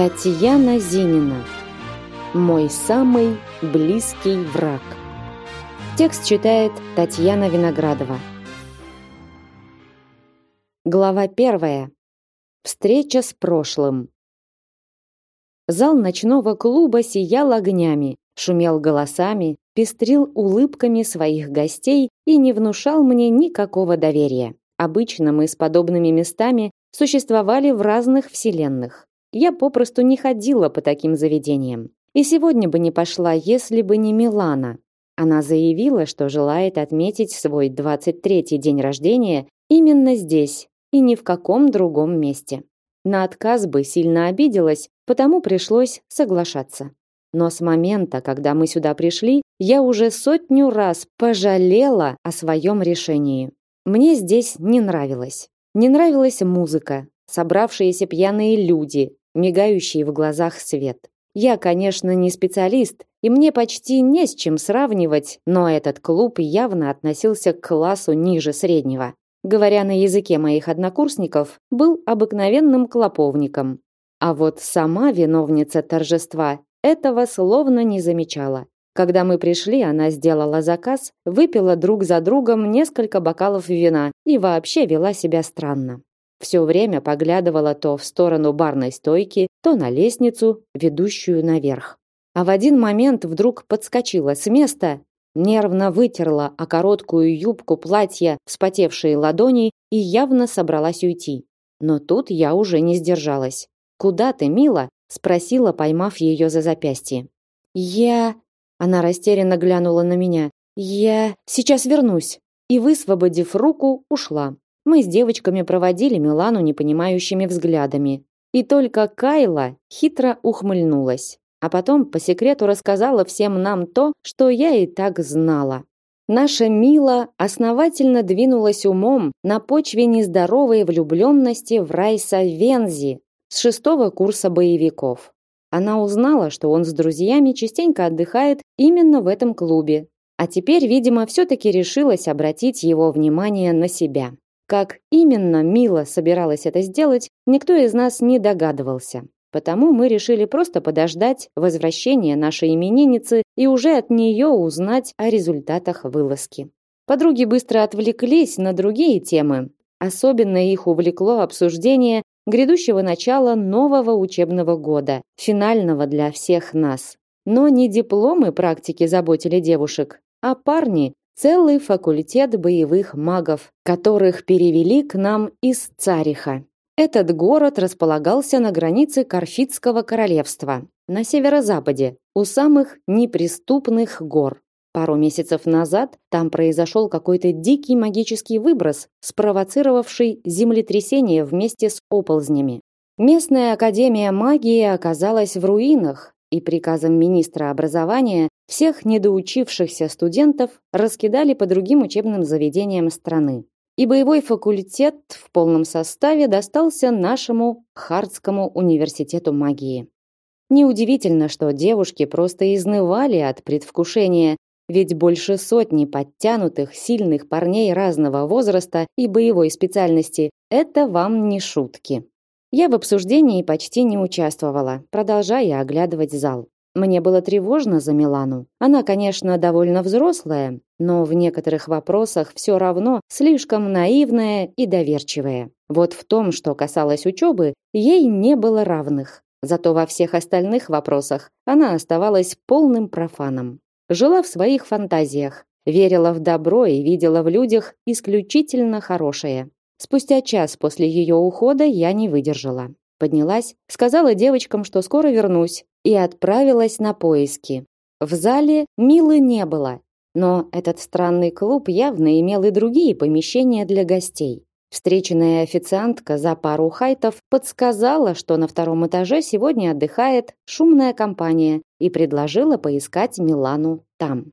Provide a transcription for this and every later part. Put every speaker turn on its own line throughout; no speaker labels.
Татьяна Зинина. Мой самый близкий враг. Текст читает Татьяна Виноградова. Глава первая. Встреча с прошлым. Зал ночного клуба сиял огнями, шумел голосами, пестрил улыбками своих гостей и не внушал мне никакого доверия. Обычно мы с подобными местами существовали в разных вселенных. Я попросту не ходила по таким заведениям. И сегодня бы не пошла, если бы не Милана. Она заявила, что желает отметить свой 23-й день рождения именно здесь и ни в каком другом месте. На отказ бы сильно обиделась, потому пришлось соглашаться. Но с момента, когда мы сюда пришли, я уже сотню раз пожалела о своем решении. Мне здесь не нравилось. Не нравилась музыка, собравшиеся пьяные люди, мигающий в глазах свет. Я, конечно, не специалист, и мне почти не с чем сравнивать, но этот клуб явно относился к классу ниже среднего. Говоря на языке моих однокурсников, был обыкновенным клоповником. А вот сама виновница торжества этого словно не замечала. Когда мы пришли, она сделала заказ, выпила друг за другом несколько бокалов вина и вообще вела себя странно. Все время поглядывала то в сторону барной стойки, то на лестницу, ведущую наверх. А в один момент вдруг подскочила с места, нервно вытерла о короткую юбку платья вспотевшие ладони и явно собралась уйти. Но тут я уже не сдержалась. «Куда ты, мила?» – спросила, поймав ее за запястье. «Я...» – она растерянно глянула на меня. «Я... сейчас вернусь». И, высвободив руку, ушла. Мы с девочками проводили Милану непонимающими взглядами. И только Кайла хитро ухмыльнулась. А потом по секрету рассказала всем нам то, что я и так знала. Наша Мила основательно двинулась умом на почве нездоровой влюбленности в Райса Вензи с шестого курса боевиков. Она узнала, что он с друзьями частенько отдыхает именно в этом клубе, а теперь, видимо, все-таки решилась обратить его внимание на себя. Как именно Мила собиралась это сделать, никто из нас не догадывался. Потому мы решили просто подождать возвращения нашей именинницы и уже от нее узнать о результатах вылазки. Подруги быстро отвлеклись на другие темы. Особенно их увлекло обсуждение грядущего начала нового учебного года, финального для всех нас. Но не дипломы практики заботили девушек, а парни, целый факультет боевых магов, которых перевели к нам из Цариха. Этот город располагался на границе Карфитского королевства, на северо-западе, у самых неприступных гор. Пару месяцев назад там произошел какой-то дикий магический выброс, спровоцировавший землетрясение вместе с оползнями. Местная академия магии оказалась в руинах, и приказом министра образования всех недоучившихся студентов раскидали по другим учебным заведениям страны. И боевой факультет в полном составе достался нашему Хардскому университету магии. Неудивительно, что девушки просто изнывали от предвкушения, ведь больше сотни подтянутых, сильных парней разного возраста и боевой специальности – это вам не шутки. Я в обсуждении почти не участвовала, продолжая оглядывать зал. Мне было тревожно за Милану. Она, конечно, довольно взрослая, но в некоторых вопросах все равно слишком наивная и доверчивая. Вот в том, что касалось учебы, ей не было равных. Зато во всех остальных вопросах она оставалась полным профаном. Жила в своих фантазиях, верила в добро и видела в людях исключительно хорошее. Спустя час после ее ухода я не выдержала. Поднялась, сказала девочкам, что скоро вернусь, и отправилась на поиски. В зале Милы не было, но этот странный клуб явно имел и другие помещения для гостей. Встреченная официантка за пару хайтов подсказала, что на втором этаже сегодня отдыхает шумная компания и предложила поискать Милану там.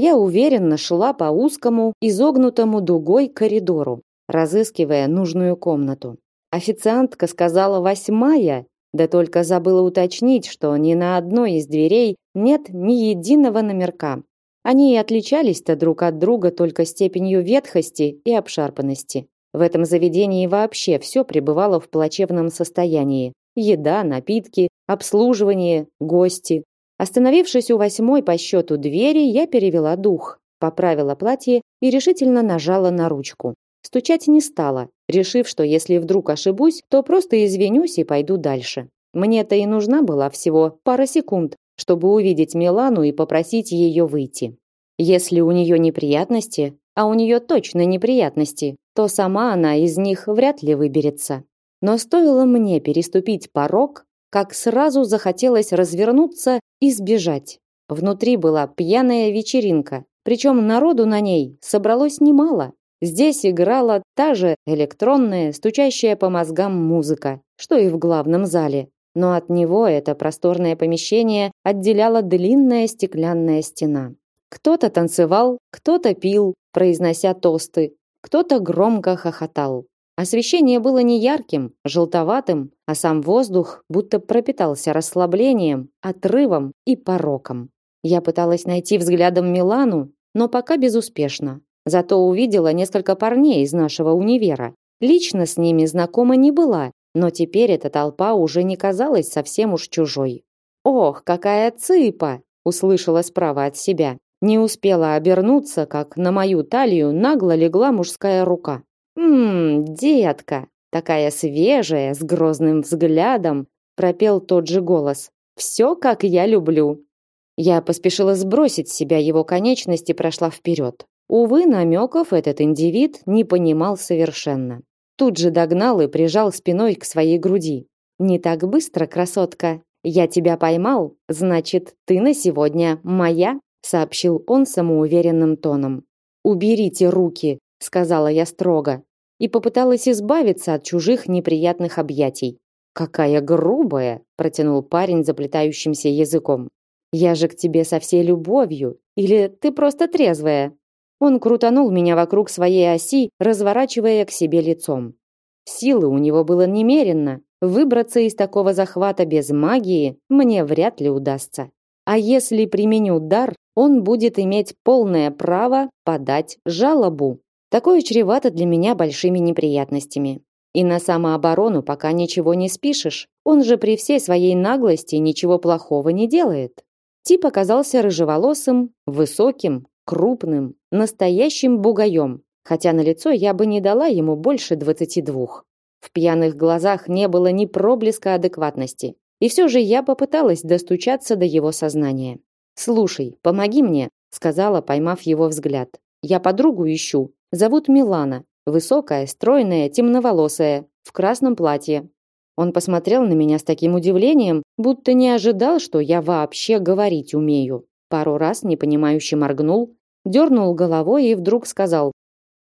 Я уверенно шла по узкому, изогнутому дугой коридору, разыскивая нужную комнату. Официантка сказала восьмая, да только забыла уточнить, что ни на одной из дверей нет ни единого номерка. Они и отличались-то друг от друга только степенью ветхости и обшарпанности. В этом заведении вообще все пребывало в плачевном состоянии. Еда, напитки, обслуживание, гости. Остановившись у восьмой по счету двери, я перевела дух, поправила платье и решительно нажала на ручку. Стучать не стала, решив, что если вдруг ошибусь, то просто извинюсь и пойду дальше. Мне-то и нужна была всего пара секунд, чтобы увидеть Милану и попросить ее выйти. Если у нее неприятности, а у нее точно неприятности, то сама она из них вряд ли выберется. Но стоило мне переступить порог, как сразу захотелось развернуться и сбежать. Внутри была пьяная вечеринка, причем народу на ней собралось немало. Здесь играла та же электронная, стучащая по мозгам музыка, что и в главном зале но от него это просторное помещение отделяла длинная стеклянная стена. Кто-то танцевал, кто-то пил, произнося тосты, кто-то громко хохотал. Освещение было не ярким, желтоватым, а сам воздух будто пропитался расслаблением, отрывом и пороком. Я пыталась найти взглядом Милану, но пока безуспешно. Зато увидела несколько парней из нашего универа. Лично с ними знакома не была, но теперь эта толпа уже не казалась совсем уж чужой. «Ох, какая цыпа!» – услышала справа от себя. Не успела обернуться, как на мою талию нагло легла мужская рука. «Ммм, детка, такая свежая, с грозным взглядом», – пропел тот же голос. «Все, как я люблю». Я поспешила сбросить с себя его конечность и прошла вперед. Увы, намеков этот индивид не понимал совершенно. Тут же догнал и прижал спиной к своей груди. «Не так быстро, красотка. Я тебя поймал, значит, ты на сегодня моя», сообщил он самоуверенным тоном. «Уберите руки», сказала я строго, и попыталась избавиться от чужих неприятных объятий. «Какая грубая!» протянул парень заплетающимся языком. «Я же к тебе со всей любовью. Или ты просто трезвая?» Он крутанул меня вокруг своей оси, разворачивая к себе лицом. Силы у него было немерено. Выбраться из такого захвата без магии мне вряд ли удастся. А если применю дар, он будет иметь полное право подать жалобу. Такое чревато для меня большими неприятностями. И на самооборону пока ничего не спишешь. Он же при всей своей наглости ничего плохого не делает. Тип оказался рыжеволосым, высоким, крупным, настоящим бугаем, хотя на лицо я бы не дала ему больше двадцати двух. В пьяных глазах не было ни проблеска адекватности. И все же я попыталась достучаться до его сознания. «Слушай, помоги мне», — сказала, поймав его взгляд. «Я подругу ищу. Зовут Милана. Высокая, стройная, темноволосая, в красном платье». Он посмотрел на меня с таким удивлением, будто не ожидал, что я вообще говорить умею. Пару раз непонимающе моргнул, дернул головой и вдруг сказал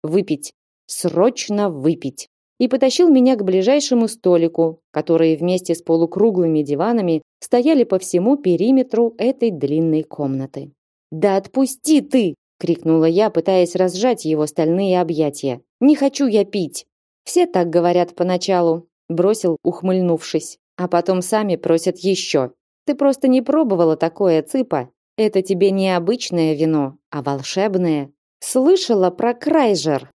«Выпить! Срочно выпить!» и потащил меня к ближайшему столику, которые вместе с полукруглыми диванами стояли по всему периметру этой длинной комнаты. «Да отпусти ты!» — крикнула я, пытаясь разжать его стальные объятия. «Не хочу я пить!» «Все так говорят поначалу», — бросил, ухмыльнувшись. «А потом сами просят еще. Ты просто не пробовала такое, цыпа. Это тебе не обычное вино, а волшебное. Слышала про Крайжер?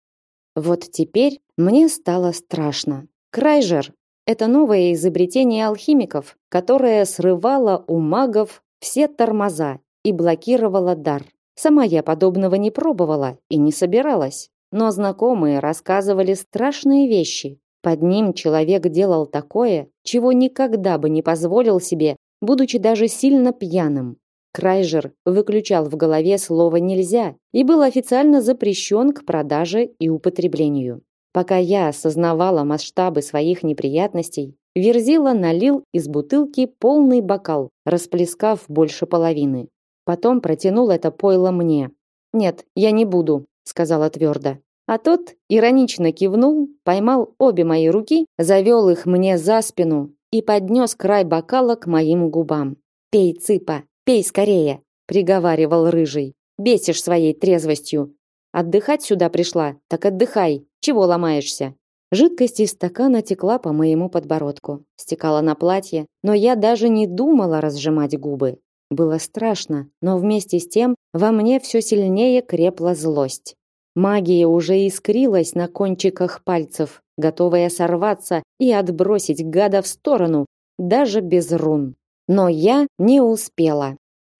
Вот теперь мне стало страшно. Крайжер – это новое изобретение алхимиков, которое срывало у магов все тормоза и блокировало дар. Сама я подобного не пробовала и не собиралась. Но знакомые рассказывали страшные вещи. Под ним человек делал такое, чего никогда бы не позволил себе, будучи даже сильно пьяным. Крайжер выключал в голове слово «нельзя» и был официально запрещен к продаже и употреблению. Пока я осознавала масштабы своих неприятностей, Верзила налил из бутылки полный бокал, расплескав больше половины. Потом протянул это пойло мне. «Нет, я не буду», — сказала твердо. А тот иронично кивнул, поймал обе мои руки, завел их мне за спину и поднес край бокала к моим губам. «Пей, цыпа, Пей скорее, приговаривал рыжий. Бесишь своей трезвостью. Отдыхать сюда пришла, так отдыхай. Чего ломаешься? Жидкость из стакана текла по моему подбородку, стекала на платье, но я даже не думала разжимать губы. Было страшно, но вместе с тем во мне все сильнее крепла злость. Магия уже искрилась на кончиках пальцев, готовая сорваться и отбросить гада в сторону, даже без рун. Но я не успела.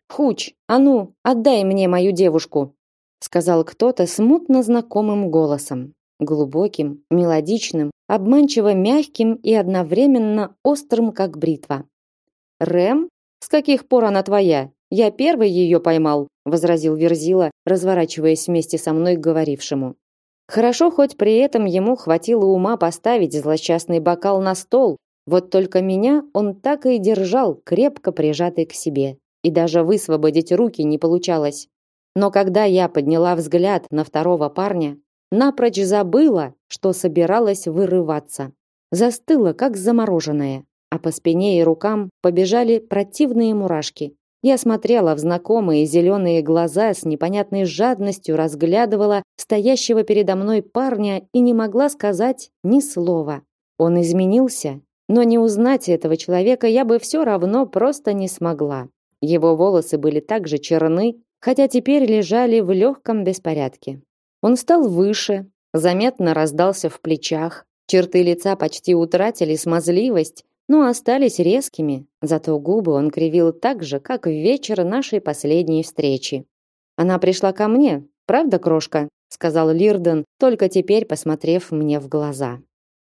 «Хуч, а ну, отдай мне мою девушку!» сказал кто-то смутно знакомым голосом, глубоким, мелодичным, обманчиво мягким и одновременно острым, как бритва. «Рэм? С каких пор она твоя? Я первый ее поймал», возразил Верзила, разворачиваясь вместе со мной к говорившему. Хорошо, хоть при этом ему хватило ума поставить злосчастный бокал на стол, вот только меня он так и держал, крепко прижатый к себе. И даже высвободить руки не получалось. Но когда я подняла взгляд на второго парня, напрочь забыла, что собиралась вырываться. Застыла, как замороженная, а по спине и рукам побежали противные мурашки. Я смотрела в знакомые зеленые глаза с непонятной жадностью, разглядывала стоящего передо мной парня и не могла сказать ни слова. Он изменился, но не узнать этого человека я бы все равно просто не смогла. Его волосы были также черны, хотя теперь лежали в легком беспорядке. Он стал выше, заметно раздался в плечах, черты лица почти утратили смазливость, но остались резкими, зато губы он кривил так же, как в вечер нашей последней встречи. Она пришла ко мне, правда, крошка, сказал Лирден, только теперь посмотрев мне в глаза.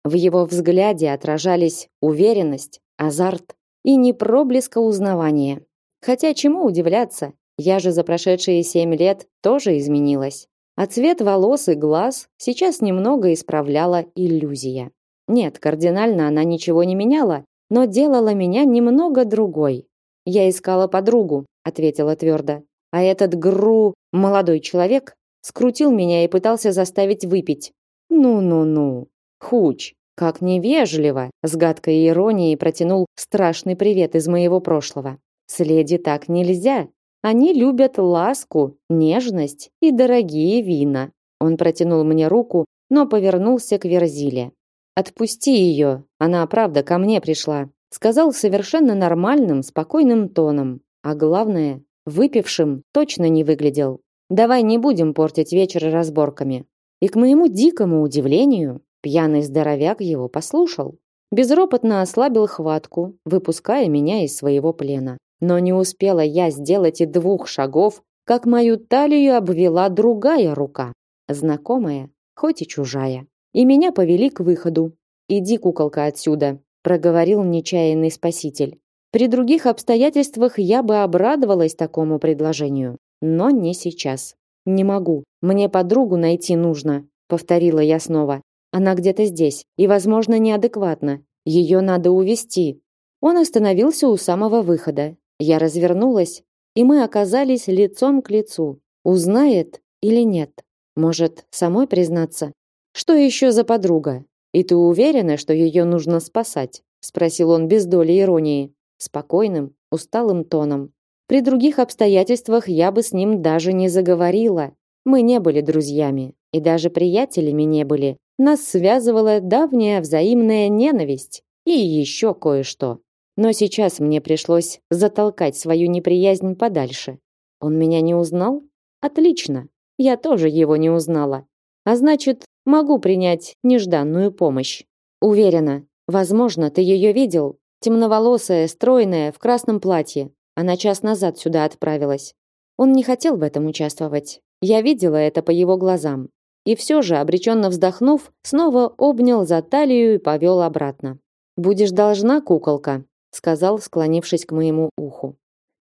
В его взгляде отражались уверенность, азарт и не проблеска узнавания. Хотя чему удивляться? Я же за прошедшие семь лет тоже изменилась. А цвет волос и глаз сейчас немного исправляла иллюзия. Нет, кардинально она ничего не меняла, но делала меня немного другой. Я искала подругу, ответила твердо. А этот Гру, молодой человек, скрутил меня и пытался заставить выпить. Ну-ну-ну. Хуч, как невежливо, с гадкой иронией протянул страшный привет из моего прошлого. Следи так нельзя. Они любят ласку, нежность и дорогие вина. Он протянул мне руку, но повернулся к Верзиле. Отпусти ее, она правда ко мне пришла, сказал совершенно нормальным, спокойным тоном, а главное, выпившим точно не выглядел. Давай не будем портить вечер разборками. И к моему дикому удивлению, пьяный здоровяк его послушал. Безропотно ослабил хватку, выпуская меня из своего плена. Но не успела я сделать и двух шагов, как мою талию обвела другая рука, знакомая, хоть и чужая и меня повели к выходу. «Иди, куколка, отсюда», — проговорил нечаянный спаситель. При других обстоятельствах я бы обрадовалась такому предложению, но не сейчас. «Не могу. Мне подругу найти нужно», — повторила я снова. «Она где-то здесь и, возможно, неадекватна. Ее надо увести». Он остановился у самого выхода. Я развернулась, и мы оказались лицом к лицу. Узнает или нет? Может, самой признаться? Что еще за подруга? И ты уверена, что ее нужно спасать? спросил он без доли иронии, спокойным, усталым тоном. При других обстоятельствах я бы с ним даже не заговорила. Мы не были друзьями и даже приятелями не были. Нас связывала давняя взаимная ненависть и еще кое-что. Но сейчас мне пришлось затолкать свою неприязнь подальше. Он меня не узнал? Отлично. Я тоже его не узнала. А значит, могу принять нежданную помощь. Уверена, возможно, ты ее видел. Темноволосая, стройная, в красном платье. Она час назад сюда отправилась. Он не хотел в этом участвовать. Я видела это по его глазам. И все же, обреченно вздохнув, снова обнял за талию и повел обратно. «Будешь должна, куколка», — сказал, склонившись к моему уху.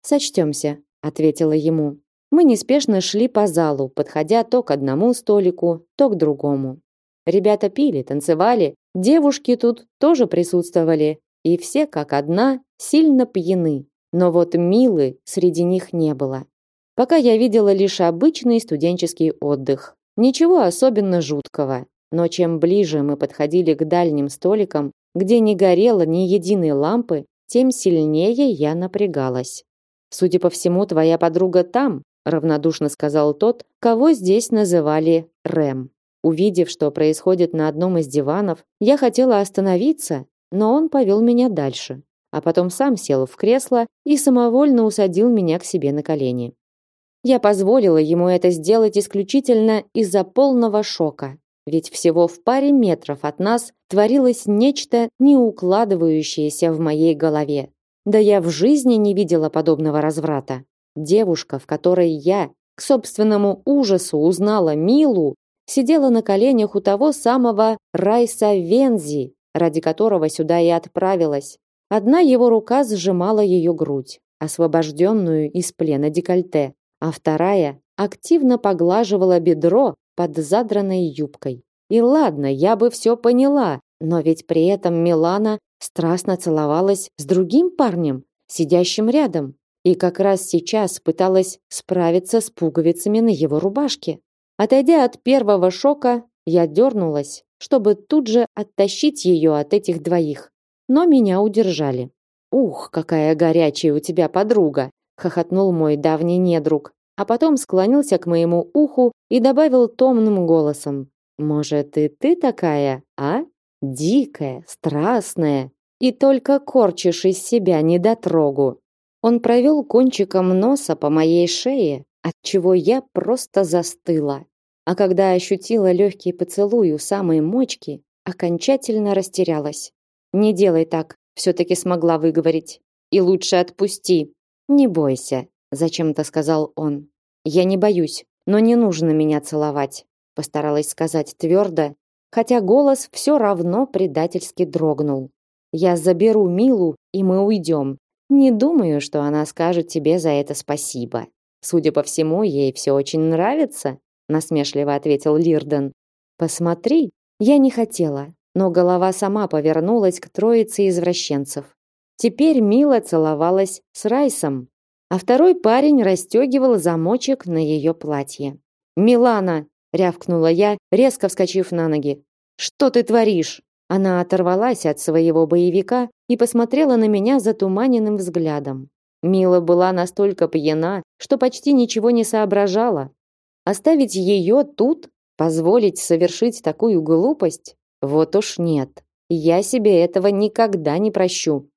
«Сочтемся», — ответила ему. Мы неспешно шли по залу, подходя то к одному столику, то к другому. Ребята пили, танцевали, девушки тут тоже присутствовали, и все как одна сильно пьяны. Но вот Милы среди них не было. Пока я видела лишь обычный студенческий отдых. Ничего особенно жуткого. Но чем ближе мы подходили к дальним столикам, где не горело ни единой лампы, тем сильнее я напрягалась. Судя по всему, твоя подруга там, равнодушно сказал тот, кого здесь называли Рэм. Увидев, что происходит на одном из диванов, я хотела остановиться, но он повел меня дальше. а потом сам сел в кресло и самовольно усадил меня к себе на колени. Я позволила ему это сделать исключительно из-за полного шока, ведь всего в паре метров от нас творилось нечто, не укладывающееся в моей голове. Да я в жизни не видела подобного разврата. Девушка, в которой я, к собственному ужасу, узнала Милу, сидела на коленях у того самого Райса Вензи, ради которого сюда и отправилась. Одна его рука сжимала ее грудь, освобожденную из плена декольте, а вторая активно поглаживала бедро под задранной юбкой. И ладно, я бы все поняла, но ведь при этом Милана страстно целовалась с другим парнем, сидящим рядом, и как раз сейчас пыталась справиться с пуговицами на его рубашке. Отойдя от первого шока, я дернулась, чтобы тут же оттащить ее от этих двоих, но меня удержали. «Ух, какая горячая у тебя подруга!» хохотнул мой давний недруг, а потом склонился к моему уху и добавил томным голосом: "Может, и ты такая, а? Дикая, страстная и только корчишь из себя недотрогу". Он провел кончиком носа по моей шее, от чего я просто застыла. А когда ощутила легкий поцелуй у самой мочки, окончательно растерялась. Не делай так, все таки смогла выговорить. И лучше отпусти. Не бойся, зачем-то сказал он. Я не боюсь, но не нужно меня целовать, постаралась сказать твердо, хотя голос все равно предательски дрогнул. Я заберу Милу, и мы уйдем. Не думаю, что она скажет тебе за это спасибо. Судя по всему, ей все очень нравится, насмешливо ответил Лирден. Посмотри, я не хотела, но голова сама повернулась к троице извращенцев. Теперь Мила целовалась с Райсом, а второй парень расстегивал замочек на ее платье. «Милана!» — рявкнула я, резко вскочив на ноги. «Что ты творишь?» Она оторвалась от своего боевика и посмотрела на меня затуманенным взглядом. Мила была настолько пьяна, что почти ничего не соображала. Оставить ее тут, позволить совершить такую глупость, вот уж нет. Я себе этого никогда не прощу.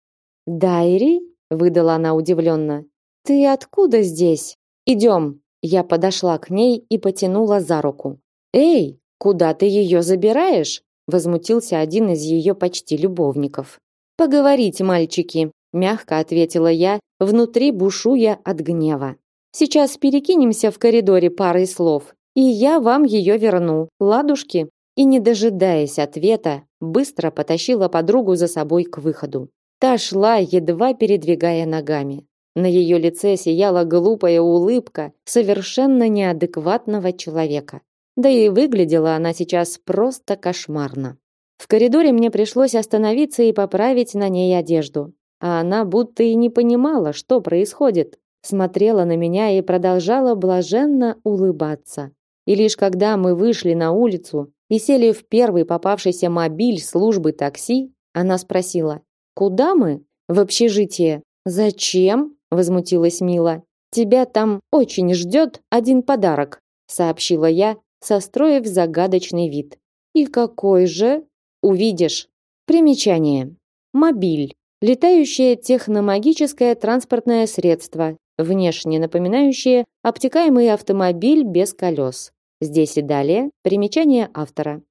Дайри? выдала она удивленно. Ты откуда здесь? Идем. Я подошла к ней и потянула за руку. Эй, куда ты ее забираешь? Возмутился один из ее почти любовников. Поговорите, мальчики, мягко ответила я, внутри бушуя от гнева. Сейчас перекинемся в коридоре парой слов, и я вам ее верну. Ладушки и, не дожидаясь ответа, быстро потащила подругу за собой к выходу. Та шла, едва передвигая ногами. На ее лице сияла глупая улыбка совершенно неадекватного человека. Да и выглядела она сейчас просто кошмарно. В коридоре мне пришлось остановиться и поправить на ней одежду. А она будто и не понимала, что происходит. Смотрела на меня и продолжала блаженно улыбаться. И лишь когда мы вышли на улицу, и сели в первый попавшийся мобиль службы такси, она спросила: "Куда мы?" "В общежитие". "Зачем?" возмутилась Мила. "Тебя там очень ждет один подарок", сообщила я, состроив загадочный вид. "И какой же?" "Увидишь". Примечание: мобиль летающее техномагическое транспортное средство, внешне напоминающее обтекаемый автомобиль без колес. Здесь и далее примечание автора.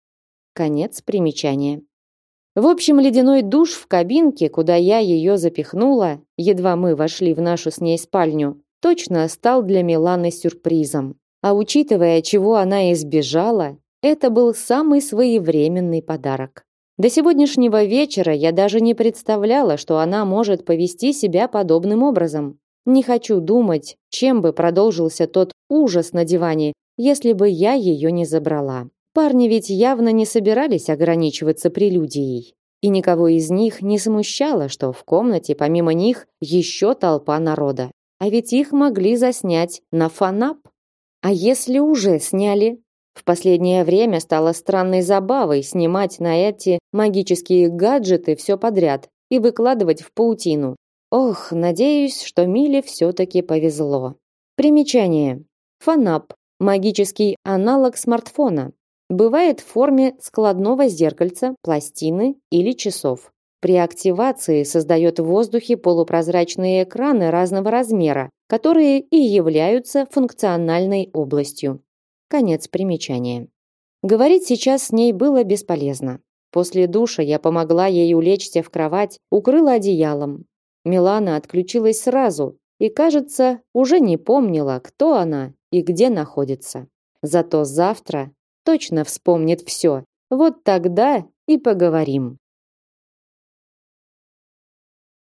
Конец примечания. В общем, ледяной душ в кабинке, куда я ее запихнула, едва мы вошли в нашу с ней спальню, точно стал для Миланы сюрпризом. А учитывая, чего она избежала, это был самый своевременный подарок. До сегодняшнего вечера я даже не представляла, что она может повести себя подобным образом. Не хочу думать, чем бы продолжился тот ужас на диване, если бы я ее не забрала. Парни ведь явно не собирались ограничиваться прелюдией. И никого из них не смущало, что в комнате помимо них еще толпа народа. А ведь их могли заснять на фанап. А если уже сняли? В последнее время стало странной забавой снимать на эти магические гаджеты все подряд и выкладывать в паутину. Ох, надеюсь, что Миле все-таки повезло. Примечание. Фанап Магический аналог смартфона. Бывает в форме складного зеркальца, пластины или часов. При активации создает в воздухе полупрозрачные экраны разного размера, которые и являются функциональной областью. Конец примечания. Говорить сейчас с ней было бесполезно. После душа я помогла ей улечься в кровать, укрыла одеялом. Милана отключилась сразу и, кажется, уже не помнила, кто она и где находится. Зато завтра точно вспомнит все. Вот тогда и поговорим.